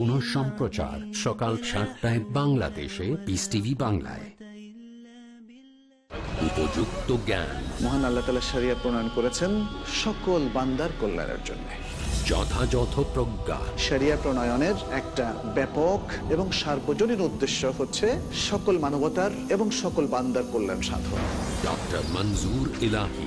পুনঃ সম্প্রচার সকাল সাতটায় বাংলাদেশে পিস টিভি বাংলায়। উপযুক্ত জ্ঞান। মহান আল্লাহ তালা সারিয়া প্রণয়ন করেছেন সকল বান্দার কল্যাণের জন্য। যথাযথ প্রজ্ঞা। সারিয়া প্রণয়নের একটা ব্যাপক এবং সার্বজনীন উদ্দেশ্য হচ্ছে সকল মানবতার এবং সকল বান্দার কল্যাণ সাধন। ডক্টর মঞ্জুর ইলাহি।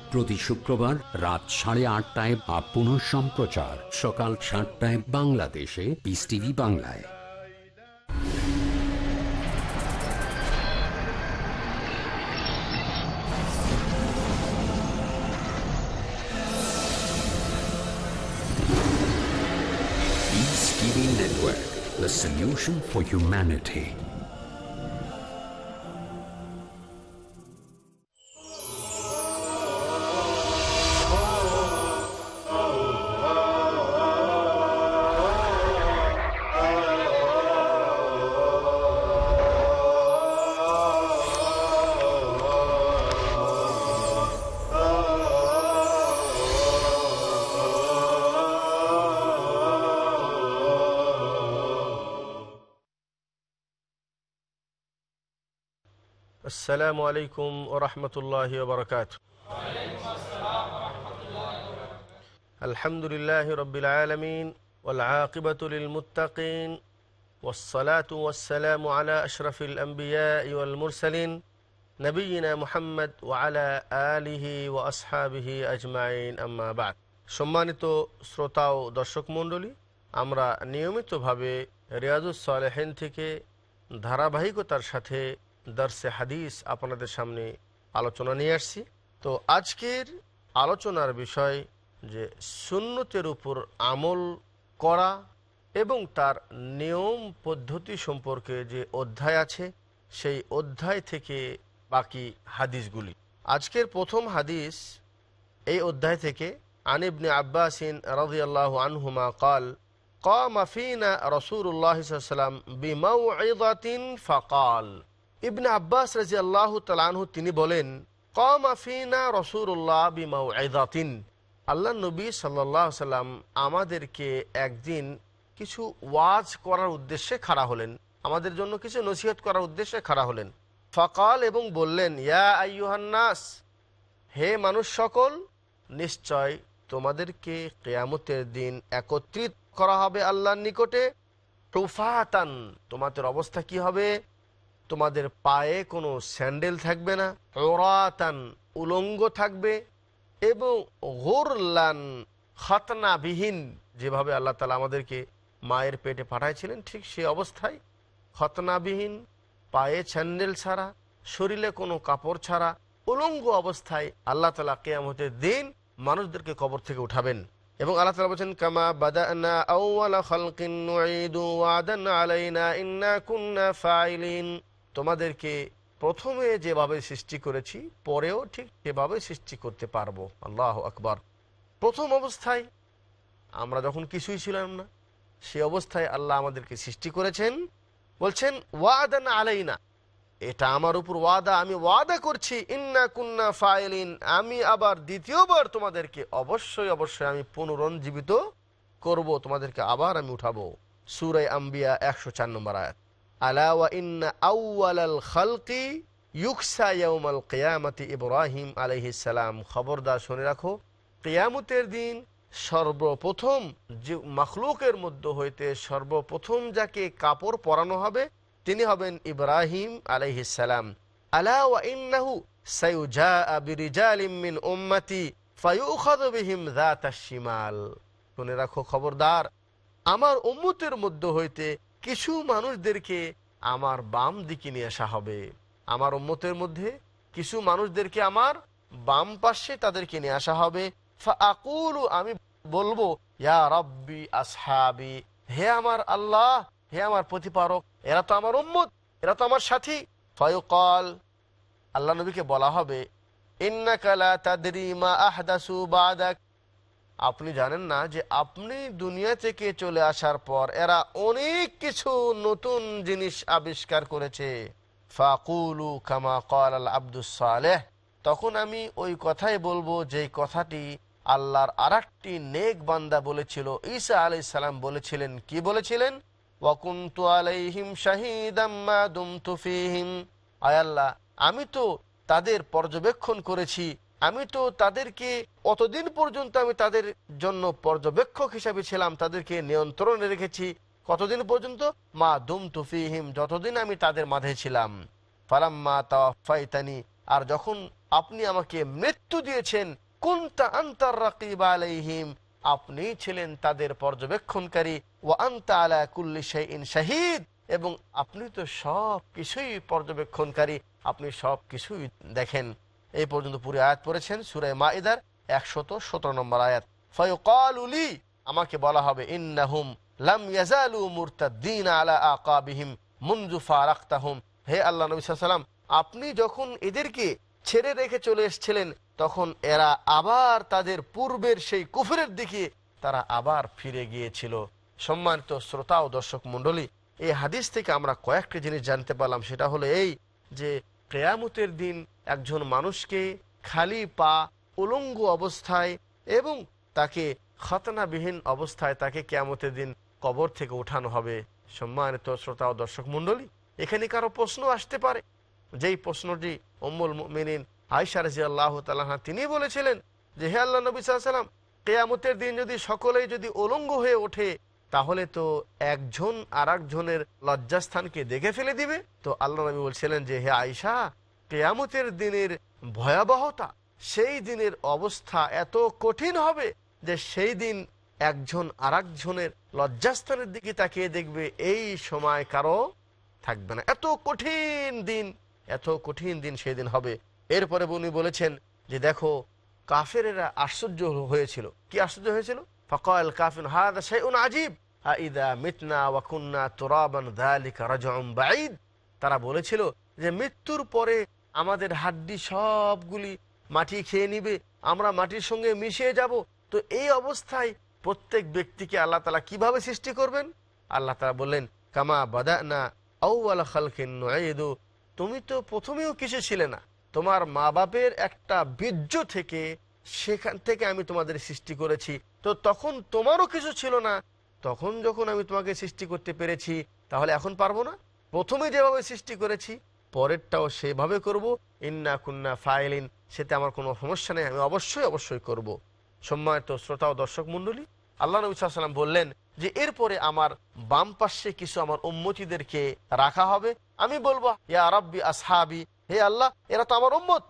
প্রতি শুক্রবার রাত সাড়ে আটটায় বা পুনঃ সম্প্রচার। সকাল সাতটায় বাংলাদেশে। পিস টিভি বাংলায়। The solution for humanity. السلام عليكم ورحمة الله وبركاته الحمد لله رب العالمين والعاقبة للمتقين والصلاة والسلام على أشرف الأنبياء والمرسلين نبينا محمد وعلى آله وأصحابه أجمعين أما بعد সম্মানিত শ্রোতা ও দর্শক মণ্ডলী আমরা নিয়মিতভাবে রিয়াজুস সালেহিন থেকে ধারাবাহিকতার সাথে দর্শে হাদিস আপনাদের সামনে আলোচনা নিয়ে আসছি তো আজকের আলোচনার বিষয় যে সুন্নতের উপর আমল করা এবং তার নিয়ম পদ্ধতি সম্পর্কে যে অধ্যায় আছে সেই অধ্যায় থেকে বাকি হাদিসগুলি আজকের প্রথম হাদিস এই অধ্যায় থেকে আনিবনে আব্বাসিন রাজিয়াল্লাহ আনহুমা কাল قام فينا رسول الله صلى الله عليه وسلم بموعظة فقال ইবনে আব্বাস রাজি আল্লাহ তালানহু তিনি বলেন, কম আফিনা রসুল্লাহ আল্লাহ নবী সাল্লাহ সাল্লাম আমাদেরকে একদিন কিছু ওয়াজ করার উদ্দেশ্যে খাড়া হলেন। আমাদের জন্য কিছু নসিহত করার উদ্দেশ্যে খাড়া হলেন। ফকাল এবং বললেন, ইয়া আইয়ুহান্নাস হে মানুষ সকল, নিশ্চয় তোমাদেরকে কেয়ামতের দিন একত্রিত করা হবে আল্লাহর নিকটে। টুফাতান তোমাদের অবস্থা কি হবে? তোমাদের পায়ে কোনো স্যান্ডেল থাকবে না ওরাতান উলঙ্গ থাকবে এবং গোরলান খতনাবিহীন, যেভাবে আল্লাহ তালা আমাদেরকে মায়ের পেটে পাঠাইছিলেন, ঠিক সেই অবস্থায় খতনাবিহীন, পায়ে স্যান্ডেল ছাড়া, শরীরে কোনো কাপড় ছাড়া, উলঙ্গ অবস্থায় আল্লাহ তালা কেয়ামতের দিন মানুষদেরকে কবর থেকে উঠাবেন। এবং আল্লাহ তালা বলছেন, কামা বাদানা আলাইনা তোমাদেরকে প্রথমে যেভাবে সৃষ্টি করেছি, পরেও ঠিক সেভাবে সৃষ্টি করতে পারব। আল্লাহ আকবর। প্রথম অবস্থায় আমরা যখন কিছুই ছিলাম না, সে অবস্থায় আল্লাহ আমাদেরকে সৃষ্টি করেছেন। বলছেন, ওয়াদান আলাইনা। এটা আমার উপর ওয়াদা, আমি ওয়াদা করছি, ইন্না কুন্না ফাইলিন। আমি আবার দ্বিতীয়বার তোমাদেরকে অবশ্যই অবশ্যই আমি পুনরঞ্জীবিত করব, তোমাদেরকে আবার আমি উঠাবো। সুরাই আম্বিয়া একশো চার নম্বর আয়াত। ইব্রাহিম খবরদার শুনে রাখো দিন সর্বপ্রথম যে মখলুকের মধ্য হইতে সর্বপ্রথম যাকে কাপড় পরানো হবে, তিনি হবেন ইব্রাহিম আলহিসাল্লাম আলাওয়া সাইউজা শুনে রাখো, খবরদার, আমার উম্মতের মধ্য হইতে কিছু মানুষদেরকে আমার বাম দিকে নিয়ে আসা হবে। আমার উম্মতের মধ্যে কিছু মানুষদেরকে আমার বাম পাশে তাদেরকে নিয়ে আসা হবে। আকুলু আমি বলব, ইয়া রব্বি আসহাবি, হে আমার আল্লাহ, হে আমার প্রতিপারক এরা তো আমার উম্মত, এরা তো আমার সাথী। ফয়কল, আল্লাহ নবীকে বলা হবে ইন্নাকালা তাদরি মা আহদাসু বাদাক আপনি জানেন না যে আপনি দুনিয়া থেকে চলে আসার পর এরা অনেক কিছু নতুন জিনিস আবিষ্কার করেছে। ফাকুলু কামা কল আল আব্দুস সালেহ। তখন আমি ওই কথাই বলব যে কথাটি আল্লাহর আর একটি নেক বান্দা বলেছিল। ঈসা আলাই সালাম বলেছিলেন, কি বলেছিলেন? ওয়াকুন্তু আলাইহিম শাহিদাম্মা দুমতু ফিহিম। আয় আল্লাহ, আমি তো তাদের পর্যবেক্ষণ করেছি আমি তো তাদেরকে অতদিন পর্যন্ত আমি তাদের জন্য পর্যবেক্ষক হিসাবে ছিলাম, তাদেরকে নিয়ন্ত্রণে রেখেছি। কতদিন পর্যন্ত? মা দুম তুফিহিম যতদিন আমি তাদের মাঝে ছিলাম। ফালাম্মা তাওয়াফাইতানি, আর যখন আপনি আমাকে মৃত্যু দিয়েছেন, কুনতা আন্তার রাকিব আলাইহিম, আপনি ছিলেন তাদের পর্যবেক্ষণকারী। ও আন্তা আলা কুল্লি শাইইন শাহিদ, এবং আপনি তো সব কিছুই পর্যবেক্ষণকারী, আপনি সব কিছুই দেখেন। এই পর্যন্ত পুরো আয়াত পড়েছেন সুরায় মাইদার একশত সতেরো নম্বর আয়াত। ফয়কালুলি আমাকে বলা হবে, ইন্নাহুম লাম ইয়াজালু মুরতাদ্দিন আলা আকাবিহিম মুনজু ফারাক্তাহুম। হে আল্লাহ নবী সাল্লাম আপনি যখন এদেরকে ছেড়ে রেখে চলে এসেছিলেন, তখন এরা আবার তাদের পূর্বের সেই কুফরের দিকে তারা আবার ফিরে গিয়েছিল। সম্মানিত শ্রোতা ও দর্শক মণ্ডলী, এই হাদিস থেকে আমরা কয়েকটি জিনিস জানতে পারলাম, সেটা হলো এই যে, কেয়ামতের দিন একজন মানুষকে খালি পা উলঙ্গ অবস্থায় এবং তাকে খতনাবিহীন অবস্থায় তাকে কেয়ামতের দিন কবর থেকে উঠানো হবে। সম্মানিত শ্রোতা ও দর্শক মণ্ডলী, এখানে কারও প্রশ্ন আসতে পারে। যেই প্রশ্নটি অম্মুল মিনিন আয়সা রাজি আল্লাহ তালাহা তিনি বলেছিলেন যে, হে আল্লাহ নবী সাল্লাম কেয়ামতের দিন যদি সকলেই যদি উলঙ্গ হয়ে ওঠে, তাহলে তো একজন আর একজনের লজ্জাস্থানকে দেখে ফেলে দিবে। তো আল্লাহ নবী বলছিলেন যে, হে আয়সা কেয়ামতের দিনের ভয়াবহতা, সেই দিনের অবস্থা এত কঠিন হবে যে সেই দিন একজন আর একজনের লজ্জাস্থানের দিকে তাকিয়ে দেখবে, এই সময় কারও থাকবে না। এত কঠিন দিন, এত কঠিন দিন সেই দিন হবে। এরপরে উনি বলেছেন যে, দেখো, কাফেরেরা আশ্চর্য হয়েছিল। কি আশ্চর্য হয়েছিল? ফকাল কাফিন হাদ শাইউন আজীব আইদা মিতনা ওয়াকুন্না তুরাবান যালিকা রাজউম বাঈদ। তারা বলেছিল যে, মৃত্যুর পরে আমাদের হাড্ডি সবগুলি মাটি খেয়ে নিবে, আমরা মাটির সঙ্গে মিশিয়ে যাব। তো এই অবস্থায় প্রত্যেক ব্যক্তিকে আল্লাহ তালা কীভাবে সৃষ্টি করবেন? আল্লাহ তালা বললেন, কামা বাদা না আউ্লা খালকিন নুআইদু তুমি তো প্রথমেও কিছু ছিলে না। তোমার মা বাপের একটা বীর্য থেকে সেখান থেকে আমি তোমাদের সৃষ্টি করেছি। তো তখন তোমারও কিছু ছিল না। তখন যখন আমি তোমাকে সৃষ্টি করতে পেরেছি, তাহলে এখন পারব না? প্রথমে যেভাবে সৃষ্টি করেছি পরেরটাও সেভাবে করব। ইন্না কুন্না ফাইলিন, সেতে আমার কোনো সমস্যা নেই, আমি অবশ্যই অবশ্যই করব। সম্মানিত শ্রোতা ও দর্শক মণ্ডলী, আল্লাহ নবী সাল্লাম বললেন যে, এরপরে আমার বাম পাশে কিছু আমার উম্মতিদেরকে রাখা হবে। আমি বলব, ইয়া রব্বি আসহাবি, হে আল্লাহ, এরা তো আমার উম্মত।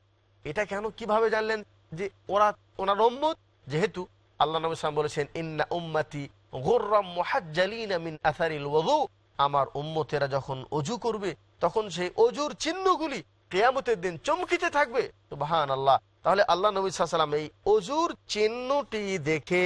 এটা কেন, কীভাবে জানলেন যে, ওরা ওনার উম্মত? যেহেতু আল্লাহ নবী সাল্লাম বলেছেন, ইন্না উম্মতি গোর্রাম মুহাজ্জালিনা মিন আসারিল আমার উম্মতেরা যখন অজু করবে, তখন সেই অজুর চিহ্নগুলি কেয়ামতের দিন চমকিতে থাকবে। তো বাহান আল্লাহ তাহলে আল্লাহ নবী সাল্লাম এই অজুর চিহ্নটি দেখে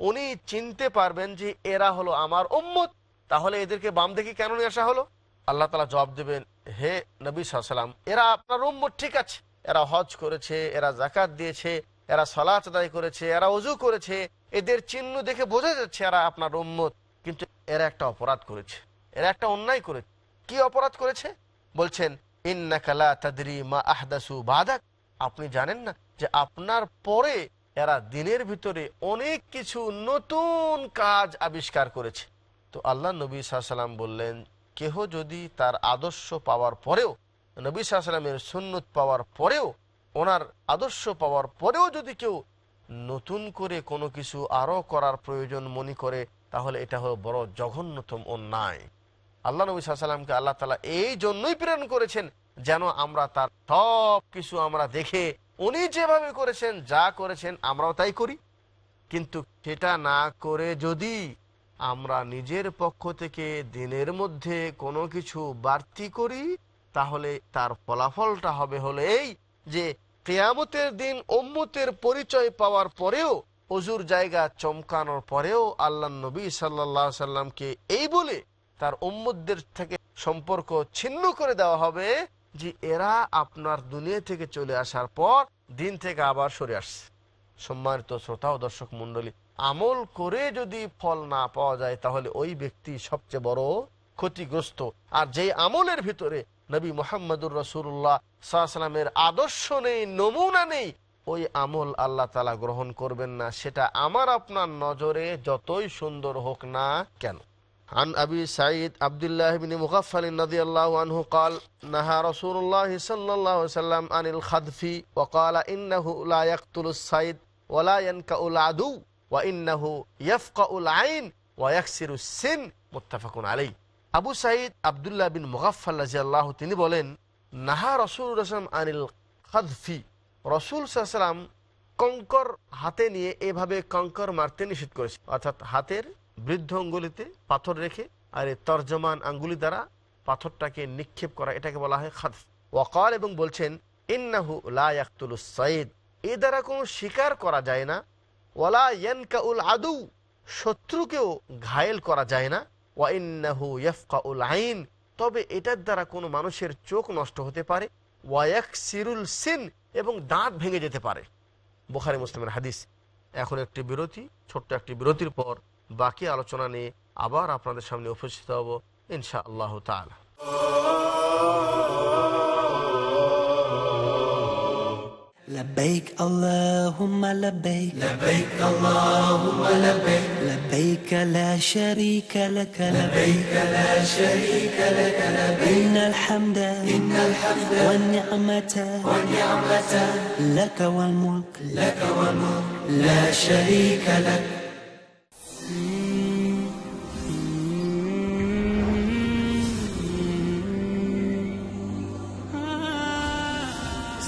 উনি চিনতে পারবেন যে এরা হলো আমার উম্মত। তাহলে এদেরকে বাম দেখে কেন নিয়ে আসা হলো? আল্লাহ তালা জবাব দেবেন, হে নবী সাল্লাম এরা আপনার উম্মত, ঠিক আছে। এরা হজ করেছে, এরা জাকাত দিয়েছে, এরা সলাচ আদায় করেছে, এরা অজু করেছে। এদের চিহ্ন দেখে বোঝা যাচ্ছে এরা আপনার উম্মত। কিন্তু এরা একটা অপরাধ করেছে। এরা একটা অন্যায় করে, কি অপরাধ করেছে? বলছেন ইন্নাকালা তাদরি মা আহদাসু বাদাক। আপনি জানেন না যে আপনার পরে এরা দিনের ভিতরে অনেক কিছু নতুন কাজ আবিষ্কার করেছে। তো আল্লাহ নবী সাল্লাম বললেন, কেহ যদি তার আদর্শ পাওয়ার পরেও, নবী সাল্লামের সুন্নত পাওয়ার পরেও, ওনার আদর্শ পাওয়ার পরেও যদি কেউ নতুন করে কোনো কিছু আরও করার প্রয়োজন মনে করে, তাহলে এটা হলো বড় জঘন্যতম অন্যায়। আল্লাহ নবী সাল্লামকে আল্লাহ তালা এই জন্যই প্রেরণ করেছেন যেন আমরা তার সব কিছু আমরা দেখে উনি যেভাবে করেছেন, যা করেছেন আমরাও তাই করি। কিন্তু সেটা না করে যদি আমরা নিজের পক্ষ থেকে দিনের মধ্যে কোনো কিছু বাড়তি করি, তাহলে তার ফলাফলটা হবে হলো এই যে কেয়ামতের দিন অম্মতের পরিচয় পাওয়ার পরেও অজুর জায়গা চমকানোর পরেও আল্লাহ নবী সাল্লাহ সাল্লামকে এই বলে তার উম্মদের থেকে সম্পর্ক ছিন্ন করে দেওয়া হবে যে এরা আপনার দুনিয়া থেকে চলে আসার পর দিন থেকে আবার সরে আসছে। সম্মানিত শ্রোতা ও দর্শক মন্ডলী আমল করে যদি ফল না পাওয়া যায়, তাহলে ওই ব্যক্তি সবচেয়ে বড় ক্ষতিগ্রস্ত। আর যেই আমলের ভিতরে নবী মোহাম্মদুর রসুল্লাহ সাল্লামের আদর্শ নেই, নমুনা নেই, ওই আমল আল্লাহ তালা গ্রহণ করবেন না। সেটা আমার আপনার নজরে যতই সুন্দর হোক না কেন। عن أبي سعيد عبد الله بن مغفل رضي الله عنه قال نهى رسول الله صلى الله عليه وسلم عن الخذف وقال إنه لا يقتل الصيد ولا ينكأ العدو وإنه يفقأ العين ويكسر السن متفق عليه আবু সাইদ আবদুল্লাহ বিন মুগাফাল রাজিয়াল্লাহ তিনি বলেন নাহা রসুল রসলাম আনিল খাদফি রসুল সাল্লাম কঙ্কর হাতে নিয়ে এভাবে কঙ্কর মারতে নিষেধ করেছে অর্থাৎ হাতের বৃদ্ধ অঙ্গুলিতে পাথর রেখে আর এই তর্জমান আঙ্গুলি দ্বারা পাথরটাকে নিক্ষেপ করা, এটাকে বলা হয় খাদ ওয়াকাল এবং বলছেন, ইন্নাহু লায়াকুল সাইদ। এ দ্বারা কোনো শিকার করা যায় না। ওয়ালা ইয়ানকাউল আদু। শত্রুকেও ঘায়েল করা যায় না। ওয়াইন্নাহু ইয়াফকাউল আইন। তবে এটার দ্বারা কোনো মানুষের চোখ নষ্ট হতে পারে। ওয়াক সিরুল সিন। এবং দাঁত ভেঙে যেতে পারে। বোখারি মুসলিমের হাদিস। এখন একটি বিরতি, ছোট্ট একটি বিরতির পর বাকি আলোচনা নিয়ে আবার আপনাদের সামনে উপস্থিত হব ইনশা আল্লাহ তালা لبيك اللهم لبيك لبيك اللهم لبيك لبيك لا شريك لك لبيك لا شريك لك لبيك إن الحمد إن الحمد والنعمة والنعمة لك والملك لك والملك لا شريك لك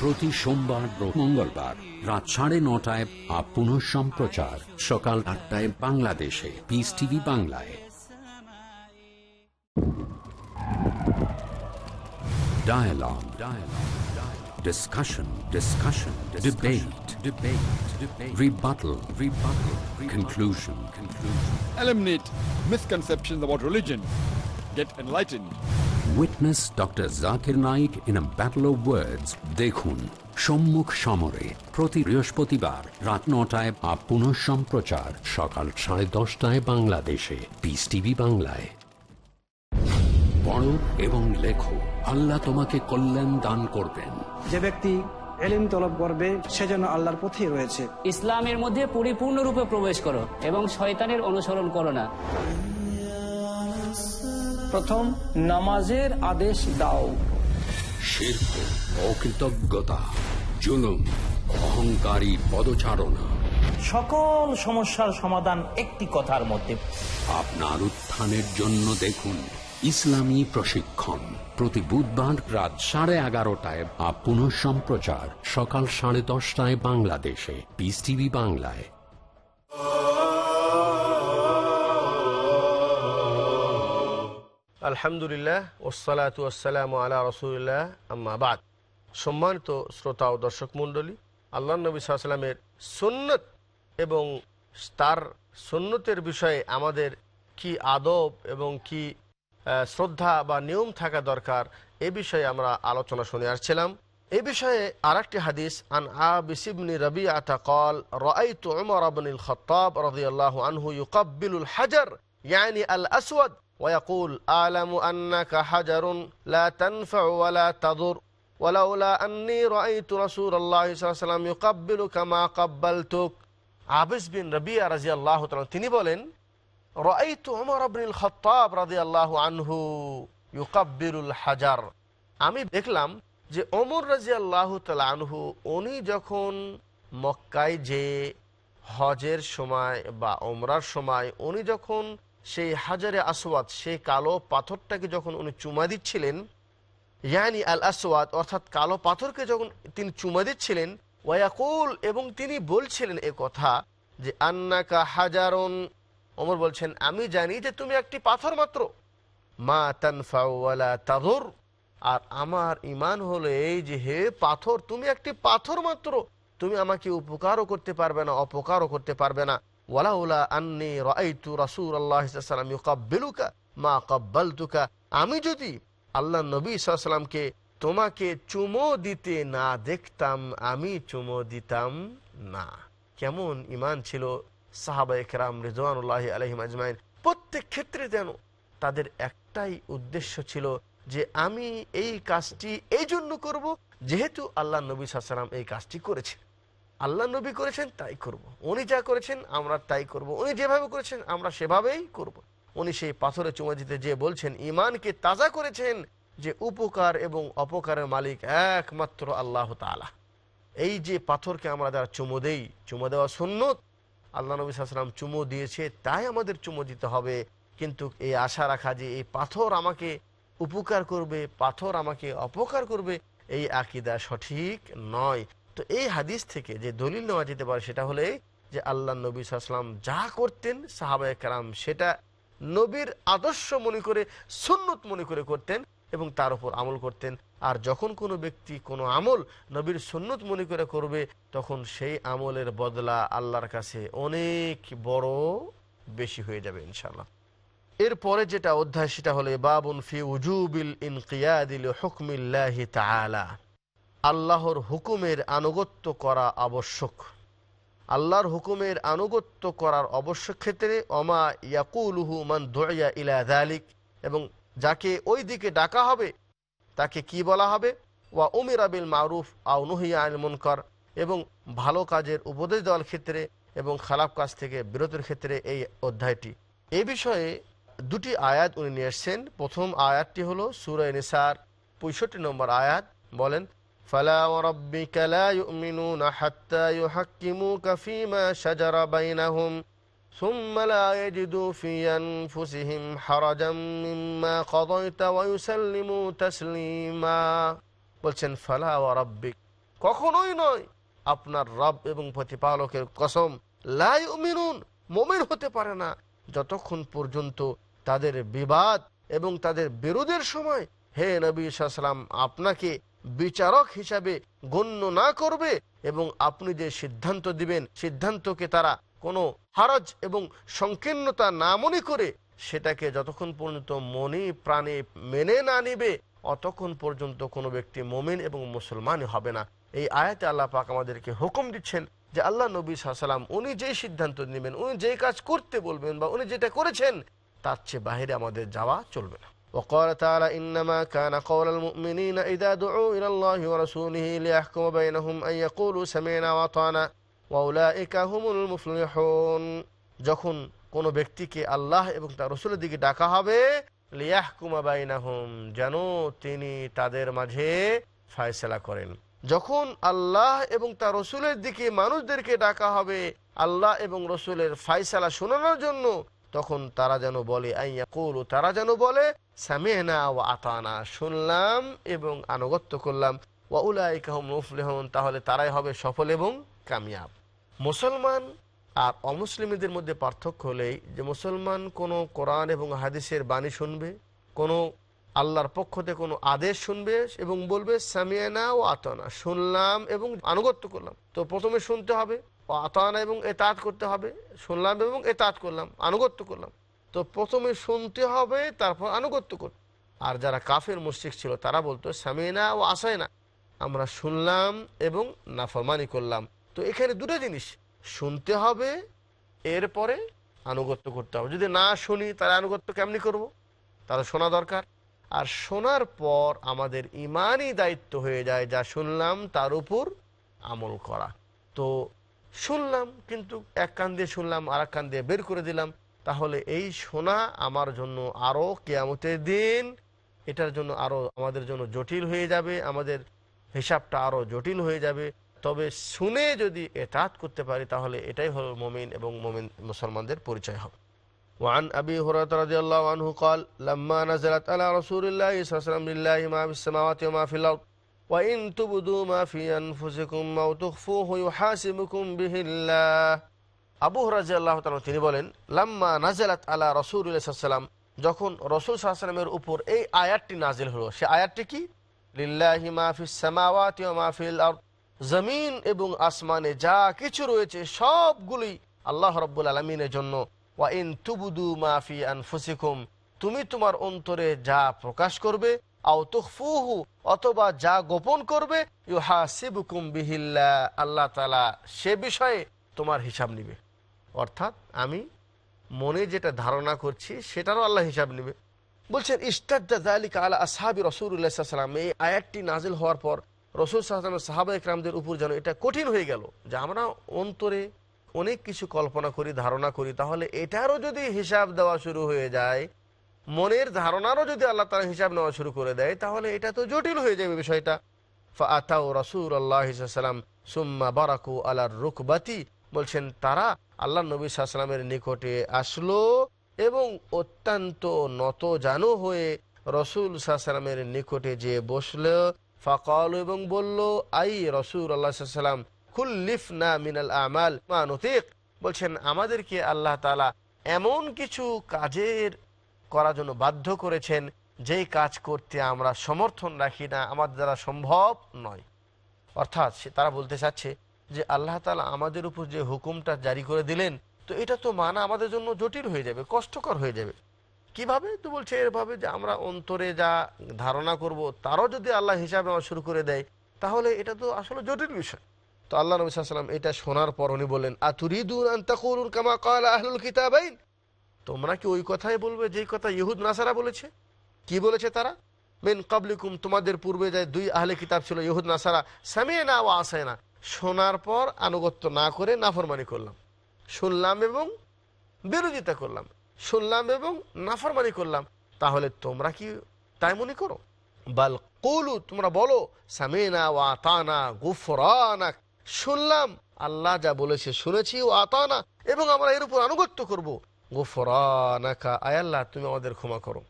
প্রতি সোমবার মঙ্গলবার রাত সাড়ে নটায় আপ পুনঃ সম্প্রচার সকাল আটটায় বাংলাদেশে পিস টিভি বাংলায় Dialogue. Dialogue. Dialogue. Discussion. Discussion. Debate. Debate. Debate. Rebuttal. Rebuttal. Rebuttal. Conclusion. Conclusion. eliminate misconceptions about religion. Get enlightened. Witness doctor Zakir Naik in a battle of words. দেখুন সম্মুখ সমরে প্রতি বৃহস্পতিবার রাত নটায় বা পুনঃ সম্প্রচার সকাল সাড়ে দশটায় বাংলাদেশে পিস টিভি বাংলায় পড়ো এবং লেখো আল্লাহ তোমাকে কল্যাণ দান করবেন যে ব্যক্তি এলিম তলব করবে সে যেন আল্লাহর পথেই রয়েছে। ইসলামের মধ্যে পরিপূর্ণরূপে প্রবেশ করো এবং শয়তানের অনুসরণ করো না। প্রথম নামাজের আদেশ দাও। শিল্প অকৃতজ্ঞতা জুলুম অহংকারী পদচারণা। সকল সমস্যার সমাধান একটি কথার মধ্যে। আপনার উত্থানের জন্য দেখুন ইসলামী প্রশিক্ষণ। প্রতি বুধবার রাত সাড়ে এগারোটায় বা পুনঃ সম্প্রচার সকাল সাড়ে দশটায় বাংলাদেশে। পিস টিভি বাংলায়। আলহামদুলিল্লাহ ওসালাত ওসালাম আলা রসুল্লাহ আম্মাবাদ সম্মানিত শ্রোতা ও দর্শক মণ্ডলী আল্লাহ নবী সাল্লামের সুন্নত এবং তার সুন্নতের বিষয়ে আমাদের কি আদব এবং কি শ্রদ্ধা বা নিয়ম থাকা দরকার, এ বিষয়ে আমরা আলোচনা শুনে আসছিলাম। এ বিষয়ে আরেকটি হাদিস, আন আবিসিবনি রবি আতা কল রাইতু উমর খত্তাব রাদিয়াল্লাহু আনহু ইউকাব্বিলুল হাজার, ইয়ানি আল আসওয়াদ ويقول أعلم أنك حجر لا تنفع ولا تضر ولولا أني رأيت رسول الله صلى الله عليه وسلم يقبلك ما قبلتك আবিস বিন রবিয়া রাজি আল্লাহ তিনি বলেন রআইতু ওমর আবনুল খত্তাব রাদিয়াল্লাহু আনহু ইউকাব্বিরুল হাজার আমি দেখলাম যে ওমর রাজি আল্লাহ আনহু উনি যখন মক্কায় যে হজের সময় বা ওমরার সময় উনি যখন সেই হাজারে আসওয়াদ, সেই কালো পাথরটাকে যখন উনি চুমা দিচ্ছিলেন, ইয়ানি আল আসওয়াদ, অর্থাৎ কালো পাথরকে যখন তিনি চুমা দিচ্ছিলেন ওয়াকুল এবং তিনি বলছিলেন এ কথা যে, আন্নাকা হাজারন। অমর বলছেন, আমি জানি যে তুমি একটি পাথর মাত্র। মা তানফাওয়ালা তাদুর আর আমার ইমান হলো এই যে, হে পাথর, তুমি একটি পাথর মাত্র। তুমি আমাকে উপকারও করতে পারবে না, অপকারও করতে পারবে না। ওয়ালাউলা আন্নি মা আমি যদি আল্লাহ নবী সাল্লামকে তোমাকে চুমো দিতে না দেখতাম, আমি চুমো দিতাম না। কেমন ইমান ছিল? সাহাবা একরাম রিজওয়ানুল্লাহ আলহিম আজমাইন প্রত্যেক ক্ষেত্রে যেন তাদের একটাই উদ্দেশ্য ছিল যে আমি এই কাজটি এই জন্য করব, যেহেতু আল্লাহ নবী সাল্লাম এই কাজটি করেছেন। আল্লাহ নবী করেছেন, তাই করব। উনি যা করেছেন, আমরা তাই করব। উনি যেভাবে করেছেন, আমরা সেভাবেই করব। উনি সেই পাথরে চুমা দিতে যে বলছেন ইমানকে তাজা করেছেন যে উপকার এবং অপকারের মালিক একমাত্র আল্লাহ তালা এই যে পাথরকে আমরা যারা চুমো দেই, চুমো দেওয়া সুন্নত, আল্লাহ নবী সাল্লাম চুমো দিয়েছে, তাই আমাদের চুমো দিতে হবে কিন্তু এই আশা রাখা যে এই পাথর আমাকে উপকার করবে, পাথর আমাকে অপকার করবে, এই আকিদা সঠিক নয় তো এই হাদিস থেকে যে দলিল নেওয়া যেতে পারে সেটা হলে যে আল্লাহ নবী সাল্লাম যা করতেন সাহাবায় কালাম সেটা নবীর আদর্শ মনে করে, সুন্নত মনে করে করতেন এবং তার উপর আমল করতেন। আর যখন কোনো ব্যক্তি কোনো আমল নবীর সুন্নত মনে করে করবে, তখন সেই আমলের বদলা আল্লাহর কাছে অনেক বড় বেশি হয়ে যাবে ইনশাল্লাহ এরপরে যেটা অধ্যায় সেটা হলে বাবুন ফি উজুবিল ইনকিয়াদিল হুকমিল্লাহি তাআলা। আল্লাহর হুকুমের আনুগত্য করা আবশ্যক। আল্লাহর হুকুমের আনুগত্য করার আবশ্যক ক্ষেত্রে অমা ইয়াকুলুহু মান দোয়া ইলা এবং যাকে ওই দিকে ডাকা হবে, তাকে কি বলা হবে? ওয়া উমির আবিল মারুফ আউ নুহিয়া আল মুনকর। এবং ভালো কাজের উপদেশ দেওয়ার ক্ষেত্রে এবং খারাপ কাজ থেকে বিরতির ক্ষেত্রে এই অধ্যায়টি। এ বিষয়ে দুটি আয়াত উনি নিয়ে এসছেন। প্রথম আয়াতটি হলো সুরায় নিসার, পঁয়ষট্টি নম্বর আয়াত। বলেন فلا وربك لا يؤمنون حتى يحكموك فيما شجر بينهم ثم لا يجدوا في أنفسهم حرجا مما قضيت ويسلموا تسليما বলছেন ফালা ও রব্বিক কখনোই নয় আপনার রব এবং প্রতিপালকের কসম লাই উমিনুন মোমেন হতে পারে না যতক্ষণ পর্যন্ত তাদের বিবাদ এবং তাদের বিরোধের সময় হে নবী সাল্লাম আপনাকে বিচারক হিসাবে গণ্য না করবে এবং আপনি যে সিদ্ধান্ত দিবেন, সিদ্ধান্তকে তারা কোনো হারজ এবং সংকীর্ণতা না মনে করে সেটাকে যতক্ষণ পর্যন্ত মনে প্রাণে মেনে না নিবে, অতক্ষণ পর্যন্ত কোনো ব্যক্তি মোমেন এবং মুসলমান হবে না। এই আয়াতে আল্লাহ পাক আমাদেরকে হুকুম দিচ্ছেন যে আল্লাহ নবী সাল্লাম উনি যেই সিদ্ধান্ত নেবেন, উনি যেই কাজ করতে বলবেন বা উনি যেটা করেছেন, তার চেয়ে বাহিরে আমাদের যাওয়া চলবে না। وقال تعالى إنما كان قول المؤمنين إذا دعوا إلى الله ورسوله ليحكم بينهم أن يقولوا سمعنا وأطعنا وأولئك هم المفلحون যখন কোনো ব্যক্তিকে আল্লাহ এবং তার রসুলের দিকে ডাকা হবে লিয়াহকুমা বাইনাহুম যেন তিনি তাদের মাঝে ফায়সলা করেন যখন আল্লাহ এবং তার রসুলের দিকে মানুষদেরকে ডাকা হবে আল্লাহ এবং রসুলের ফায়সালা শোনানোর জন্য তখন তারা যেন বলে আইয়া কৌলু তারা যেন বলে সামেনা ও আতানা। শুনলাম এবং আনুগত্য করলাম। ওয়াউলাইকাহমফলেহন তাহলে তারাই হবে সফল এবং কামিয়াব। মুসলমান আর অমুসলিমদের মধ্যে পার্থক্য হলেই যে মুসলমান কোনো কোরআন এবং হাদিসের বাণী শুনবে, কোনো আল্লাহর পক্ষ থেকে কোনো আদেশ শুনবে এবং বলবে সামিয়ানা ও আতানা। শুনলাম এবং আনুগত্য করলাম। তো প্রথমে শুনতে হবে ও আতানা এবং এতাত করতে হবে। শুনলাম এবং এতাত করলাম, আনুগত্য করলাম। তো প্রথমে শুনতে হবে, তারপর আনুগত্য করতে। আর যারা কাফের মুশ্রিক ছিল, তারা বলতো, সামিনা ও আসায় না আমরা শুনলাম এবং নাফরমানি করলাম। তো এখানে দুটো জিনিস, শুনতে হবে, এরপরে আনুগত্য করতে হবে। যদি না শুনি, তাহলে আনুগত্য কেমনি করব। তাহলে শোনা দরকার। আর শোনার পর আমাদের ইমানই দায়িত্ব হয়ে যায়, যা শুনলাম, তার উপর আমল করা। তো শুনলাম, কিন্তু এক কান দিয়ে শুনলাম আর এক কান দিয়ে বের করে দিলাম। তাহলে এই শোনা আমার জন্য আরও কেয়ামতের দিন এটার জন্য আরও আমাদের জন্য জটিল হয়ে যাবে আমাদের হিসাবটা আরও জটিল হয়ে যাবে তবে শুনে যদি এটাত করতে পারি তাহলে এটাই হলো মমিন এবং মমিন মুসলমানদের পরিচয় হবে وعن أبي هريرة رضي الله عنه قال لما نزلت على رسول الله صلى الله عليه وسلم لله ما في السماوات وما في الأرض وإن تبدوا ما في أنفسكم أو تخفوه يحاسبكم به الله আবু হরাজ আল্লাহ তিনি বলেন, লাম্মা নাজালাত আলা রসুল সাল্লাম যখন রসুল সাল্লামের উপর এই আয়াতটি নাজিল হলো, সে আয়াতটি কি? লিল্লাহি মাহফিস মাহফিল আরদ। জমিন এবং আসমানে যা কিছু রয়েছে সবগুলি আল্লাহ রব্বুল আলমিনের জন্য। ওয়া ইন তুবুদু মাফি আনফুসিকুম। তুমি তোমার অন্তরে যা প্রকাশ করবে, আও অথবা যা গোপন করবে, ইউহাসিবুকুম বিহিল্লা। আল্লাহ তাআলা সে বিষয়ে তোমার হিসাব নিবে। অর্থাৎ আমি মনে যেটা ধারণা করছি, সেটারও আল্লাহ হিসাব নেবে। বলছেন ইস্তাদ্দালিক আলা এই আয়াতটি নাজিল হওয়ার পর রসুল সাহাবা ইকরামদের উপর যেন এটা কঠিন হয়ে গেল, যে আমরা অন্তরে অনেক কিছু কল্পনা করি, ধারণা করি, তাহলে এটারও যদি হিসাব দেওয়া শুরু হয়ে যায়, মনের ধারণারও যদি আল্লাহ তারা হিসাব নেওয়া শুরু করে দেয়, তাহলে এটা তো জটিল হয়ে যাবে বিষয়টা। ফাতাও রসুল আল্লাহ সুম্মা বারাকু আলার রুকবাতি বলছেন, তারা আল্লাহ নবী সাল্লামের নিকটে আসলো এবং অত্যন্ত নত জানু হয়ে রসুল সাল্লামের নিকটে যে বসল। ফাকাল এবং বলল, আই রসুল আল্লাহ সাল্লাম খুল্লিফ না মিনাল আমাল মানতিক বলছেন, আমাদেরকে আল্লাহ তালা এমন কিছু কাজের করার জন্য বাধ্য করেছেন, যেই কাজ করতে আমরা সমর্থন রাখি না, আমাদের দ্বারা সম্ভব নয়। অর্থাৎ তারা বলতে চাচ্ছে যে আল্লাহ তালা আমাদের উপর যে হুকুমটা জারি করে দিলেন, তো এটা তো মানা আমাদের জন্য জটিল হয়ে যাবে, কষ্টকর হয়ে যাবে। কীভাবে? তো বলছে এভাবে যে আমরা অন্তরে যা ধারণা করব, তারও যদি আল্লাহ হিসাবে নেওয়া শুরু করে দেয়, তাহলে এটা তো আসলে জটিল বিষয়। তো আল্লাহ নবী সাল্লাম এটা শোনার পর উনি বললেন, আতুরিদুন আন্তাকুলুন কামা তোমরা কি ওই কথাই বলবে যেই কথা ইহুদ নাসারা বলেছে? কি বলেছে তারা? মেন কাবলিকুম তোমাদের পূর্বে যায় দুই আহলে কিতাব ছিল, ইহুদ নাসারা সামিয়ে না ও আসায় না শোনার পর আনুগত্য না করে নাফরমানি করলাম। শুনলাম এবং বিরোধিতা করলাম। শুনলাম এবং নাফরমানি করলাম। তাহলে তোমরা কি তাই মনে করো? বাল কৌলু, তোমরা বলো, সামিনা ও আতানা গুফরানা। শুনলাম, আল্লাহ যা বলেছে শুনেছি ও আতানা, এবং আমরা এর উপর আনুগত্য করব। গোফরানাকা আয়াল্লাহ তুমি আমাদের ক্ষমা করো।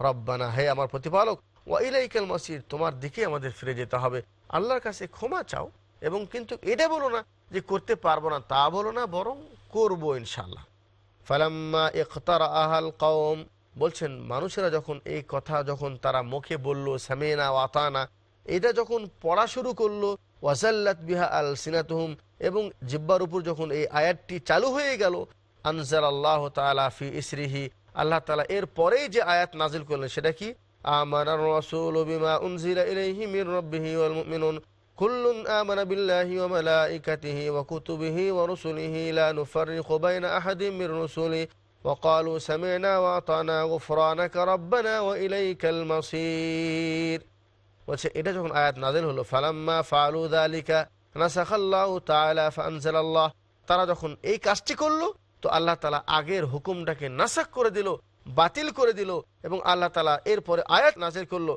রব্বানা, হে আমার প্রতিপালক, ওয়া ইলাইকাল মাসির, তোমার দিকে আমাদের ফিরে যেতে হবে। আল্লাহর কাছে ক্ষমা চাও। এবং কিন্তু এটা বলো না যে করতে পারব না, তা বলো না, বরং করব ইনশাল্লাহ ফালাম্মা ইখতার আহাল কওম, বলছেন, মানুষেরা যখন এই কথা যখন তারা মুখে বলল, সামেনা ওয়াতানা এটা যখন পড়া শুরু করল, ওয়াজাল্লাত বিহা আল সিনাতহুম এবং জিব্বার উপর যখন এই আয়াতটি চালু হয়ে গেল আনজাল আল্লাহ তালা ফি ইসরিহি, আল্লাহ তালা এর পরেই যে আয়াত নাজিল করলেন, সেটা কি? আমার রসুল বিমা উনজিলা ইলাইহি মির রাব্বিহি ওয়াল মুমিনুন কুল্লুন আমানা বিল্লাহি ওয়া মালাইকাতিহি ওয়া কুতুবিহি ওয়া রুসুলিহি লা নুফাররিকু বাইনা আহাদিম মির রুসুলি ওয়া ক্বালু সামি'না ওয়া আতা'না গুফরানাকা রাব্বানা ওয়া ইলাইকাল মাসীর। বলছে, এটা যখন আয়াত নাজিল হলো, ফালাম্মা ফালু দালিকা নাসাখাল্লাহু তাআলা ফানজালাল্লাহ তারা যখন এই কাজটি করল, তো আল্লাহ তালা আগের হুকুমটাকে নাসাক করে দিল। বাতিল করে দিল এবং আল্লাহ তালা এরপরে আয়াত নাজির করল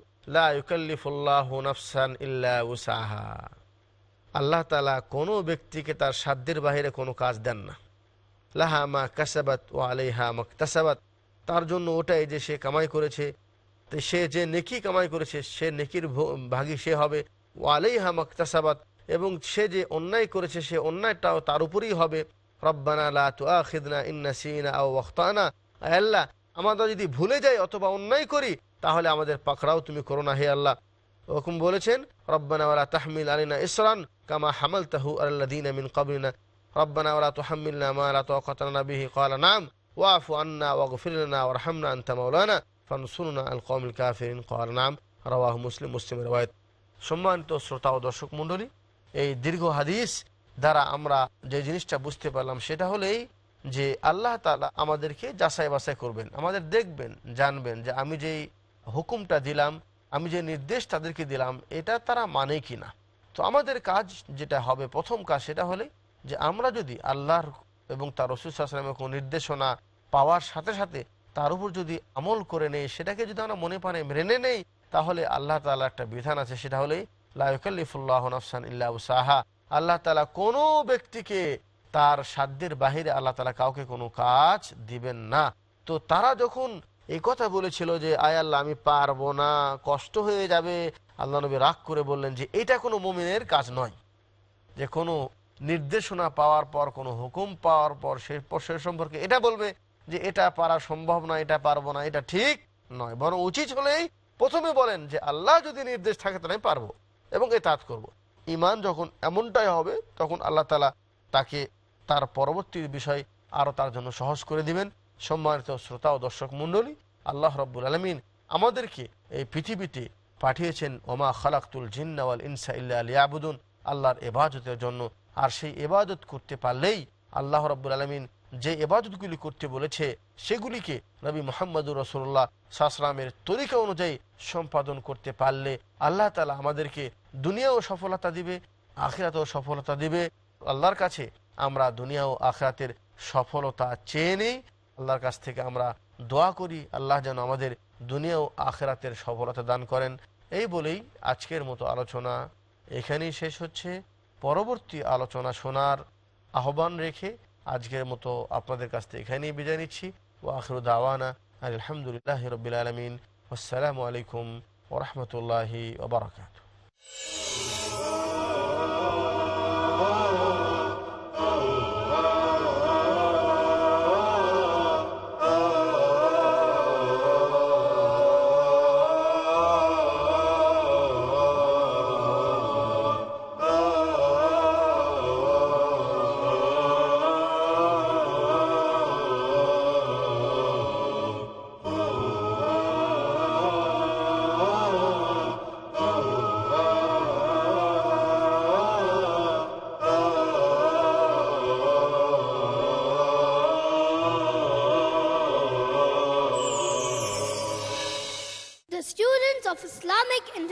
আল্লাহ তালা কোনো ব্যক্তিকে তার সাধ্যের বাহিরে কোনো কাজ দেন না। লাহা মা কাসাবাত ও আলাইহা মাকতাসাবাত। তার জন্য ওটাই যে সে কামাই করেছে, তো সে যে নেকি কামাই করেছে, সে নেকির ভাগী সে হবে। ও আলাইহা মাকতাসাবাত। এবং সে যে অন্যায় করেছে, সে অন্যায়টাও তার উপরেই হবে। রব্বানা লা তুআখিদনা ইন নাসিনা আও ওয়াখতানা। আল্লাহ আমরা যদি ভুলে যাই অথবা অন্যায় করি, তাহলে আমাদের পাকড়াও তুমি করো না, হে আল্লাহ। ওরকম বলেছেন, রব্বানা ওয়ালা তাহমিল আলিনা ইসরান কামা হামালতাহু আলাল্লাযিনা মিন ক্বাবলিনা। রব্বানা ওয়ালা তুহাম্মিলনা মা লা তাকাতা লানা বিহি। ক্বালা, নাম, ওয়াফু আন্না ওয়াগফির লানা ওয়ারহামনা আনতা মাওলানা। ফানসুরনা আল কওমিল কাফিরিন। ক্বালা, নাম রাওয়াহু মুসলিম, মুসলিমের রওয়ায়াত। সম্মানিত শ্রোতা ও দর্শক মণ্ডলী, এই দীর্ঘ হাদিস দ্বারা আমরা যে জিনিসটা বুঝতে পারলাম, সেটা হলেই যে আল্লাহ তালা আমাদেরকে যাচাই বাছাই করবেন, আমাদের দেখবেন, জানবেন যে আমি যেই হুকুমটা দিলাম, আমি যে নির্দেশ তাদেরকে দিলাম, এটা তারা মানে কি না তো আমাদের কাজ যেটা হবে, প্রথম কাজ সেটা হলে যে আমরা যদি আল্লাহর এবং তার রসুল সাল্লামের কোনো নির্দেশনা পাওয়ার সাথে সাথে তার উপর যদি আমল করে নেই, সেটাকে যদি আমরা মনে পানে মেনে নেই, তাহলে আল্লাহ তালা একটা বিধান আছে, সেটা হলেই লাইকাল্লিফুল্লাহ নফসান ইল্লা সাহা আল্লাহ তালা কোনো ব্যক্তিকে তার সাধ্যের বাহিরে আল্লাহ তালা কাউকে কোনো কাজ দিবেন না। তো তারা যখন এই কথা বলেছিল যে, আয় আল্লাহ, আমি পারব না, কষ্ট হয়ে যাবে। আল্লাহ নবী রাগ করে বললেন যে, এটা কোনো মোমিনের কাজ নয়। যে কোনো নির্দেশনা পাওয়ার পর, কোনো হুকুম পাওয়ার পর, সে সে সম্পর্কে এটা বলবে যে, এটা পারা সম্ভব না এটা পারব না, এটা ঠিক নয়। বরং উচিত হলেই প্রথমে বলেন যে, আল্লাহ যদি নির্দেশ থাকে, তাহলে পারব এবং এ তাঁত করব। ইমান যখন এমনটাই হবে, তখন আল্লাহ তালা তাকে তার পরবর্তী বিষয় আরও তার জন্য সহজ করে দিবেন। সম্মানিত শ্রোতা ও দর্শক মণ্ডলী, আল্লাহ রব্বুল আলমিন আমাদেরকে এই পৃথিবীতে পাঠিয়েছেন, ওমা খালাক্তুল জিন্নাওয়াল ইনসা ইল্লা আলিয়াবুদুন আল্লাহর এবাজতের জন্য। আর সেই এবাদত করতে পারলেই আল্লাহ রব্বুল আলমিন যে এবাদতগুলি করতে বলেছে, সেগুলিকে নবী মোহাম্মদুর রসুল্লাহ সাহসালামের তরিকা অনুযায়ী সম্পাদন করতে পারলে আল্লাহ তালা আমাদেরকে দুনিয়াও সফলতা দিবে, আখিরাতেও সফলতা দিবে। আল্লাহর কাছে আমরা দুনিয়া ও আখরাতের সফলতা চেয়ে নেই। আল্লাহর কাছ থেকে আমরা দোয়া করি, আল্লাহ যেন আমাদের দুনিয়া ও আখরাতের সফলতা দান করেন। এই বলেই আজকের মতো আলোচনা এখানেই শেষ হচ্ছে। পরবর্তী আলোচনা শোনার আহ্বান রেখে আজকের মতো আপনাদের কাছ থেকে এখানেই বিদায় নিচ্ছি। ও আখরু দাওয়ানা আলহামদুলিল্লাহ রবিল আলমিন। আসসালামু আলাইকুম ওরহমতুল্লাহি ওবরাকাত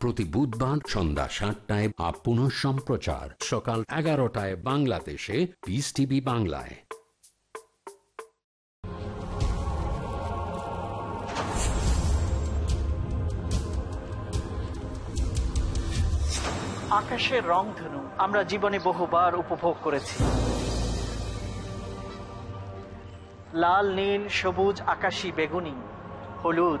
প্রতি বুধবার সন্ধ্যা সাতটায় আপ পুনঃ সম্প্রচার। সকাল এগারোটায় বাংলাদেশে পিস টিভি বাংলায়। আকাশের রংধনু আমরা জীবনে বহুবার উপভোগ করেছি। লাল, নীল, সবুজ, আকাশী, বেগুনি, হলুদ।